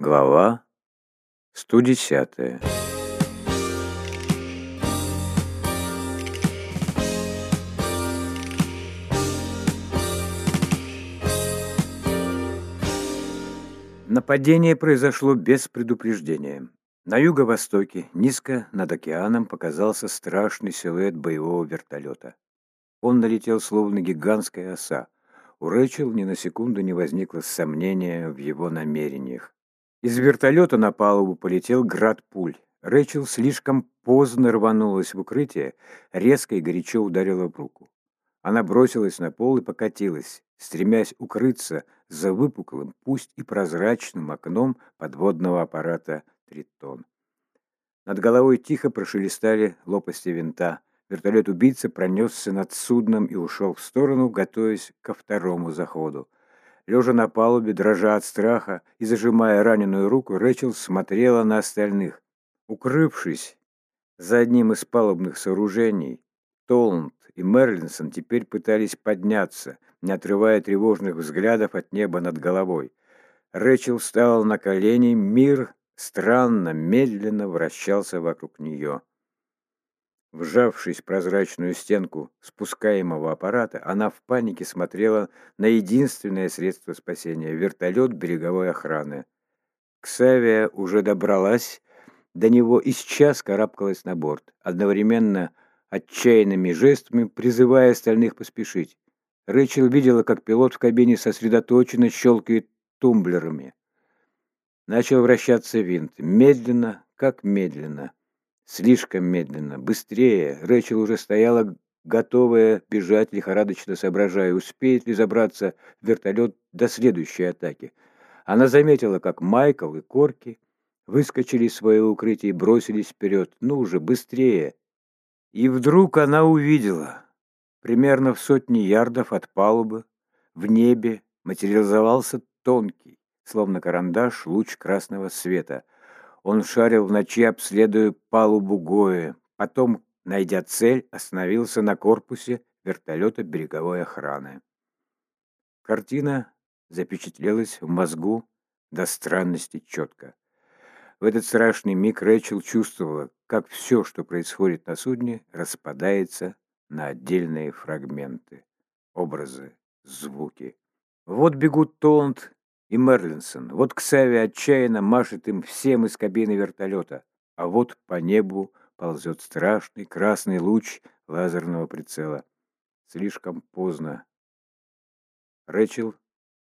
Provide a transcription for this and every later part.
Глава 110 Нападение произошло без предупреждения. На юго-востоке, низко над океаном, показался страшный силуэт боевого вертолета. Он налетел словно гигантская оса. У Рэчел ни на секунду не возникло сомнения в его намерениях. Из вертолета на палубу полетел град пуль. Рэчел слишком поздно рванулась в укрытие, резко и горячо ударила в руку. Она бросилась на пол и покатилась, стремясь укрыться за выпуклым, пусть и прозрачным окном подводного аппарата «Тритон». Над головой тихо прошелестали лопасти винта. Вертолет-убийца пронесся над судном и ушел в сторону, готовясь ко второму заходу. Лежа на палубе, дрожа от страха и зажимая раненую руку, Рэчел смотрела на остальных. Укрывшись за одним из палубных сооружений, Толланд и Мерлинсон теперь пытались подняться, не отрывая тревожных взглядов от неба над головой. Рэчел встала на колени, мир странно, медленно вращался вокруг нее. Вжавшись в прозрачную стенку спускаемого аппарата, она в панике смотрела на единственное средство спасения — вертолет береговой охраны. Ксавия уже добралась до него и сейчас карабкалась на борт, одновременно отчаянными жестами призывая остальных поспешить. Рэйчел видела, как пилот в кабине сосредоточенно щелкает тумблерами. Начал вращаться винт. Медленно, как медленно. Слишком медленно, быстрее. Рэчел уже стояла, готовая бежать, лихорадочно соображая, успеет ли забраться в вертолет до следующей атаки. Она заметила, как Майкл и Корки выскочили из своего укрытия и бросились вперед. «Ну уже быстрее!» И вдруг она увидела, примерно в сотни ярдов от палубы, в небе материализовался тонкий, словно карандаш, луч красного света — он шарил в ночи, обследуя палубу Гоя. Потом, найдя цель, остановился на корпусе вертолета береговой охраны. Картина запечатлелась в мозгу до странности четко. В этот страшный миг Рэчел чувствовала, как все, что происходит на судне, распадается на отдельные фрагменты, образы, звуки. Вот бегут Толланд и Мерлинсон. Вот Ксави отчаянно машет им всем из кабины вертолета, а вот по небу ползет страшный красный луч лазерного прицела. Слишком поздно. Рэчел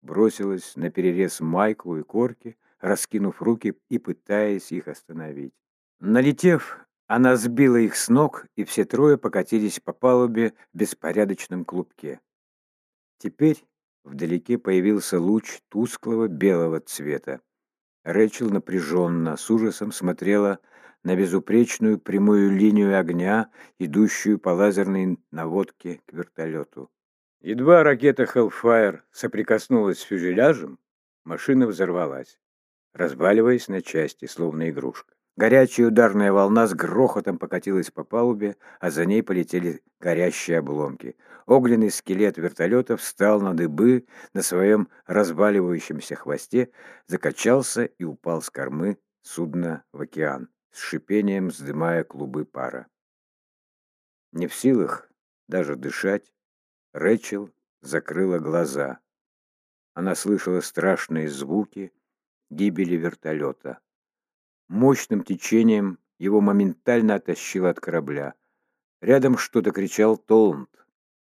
бросилась на перерез Майклу и Корке, раскинув руки и пытаясь их остановить. Налетев, она сбила их с ног, и все трое покатились по палубе в беспорядочном клубке. Теперь Вдалеке появился луч тусклого белого цвета. Рэчел напряженно, с ужасом смотрела на безупречную прямую линию огня, идущую по лазерной наводке к вертолету. Едва ракета Hellfire соприкоснулась с фюзеляжем, машина взорвалась, разваливаясь на части, словно игрушка. Горячая ударная волна с грохотом покатилась по палубе, а за ней полетели горящие обломки. Огненный скелет вертолета встал на дыбы на своем разваливающемся хвосте, закачался и упал с кормы судна в океан, с шипением вздымая клубы пара. Не в силах даже дышать, Рэчел закрыла глаза. Она слышала страшные звуки гибели вертолета. Мощным течением его моментально оттащило от корабля. Рядом что-то кричал Толланд.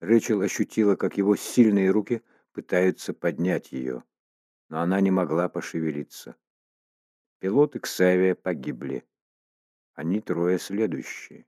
Рэчел ощутила, как его сильные руки пытаются поднять ее, но она не могла пошевелиться. Пилот и Ксавия погибли. Они трое следующие.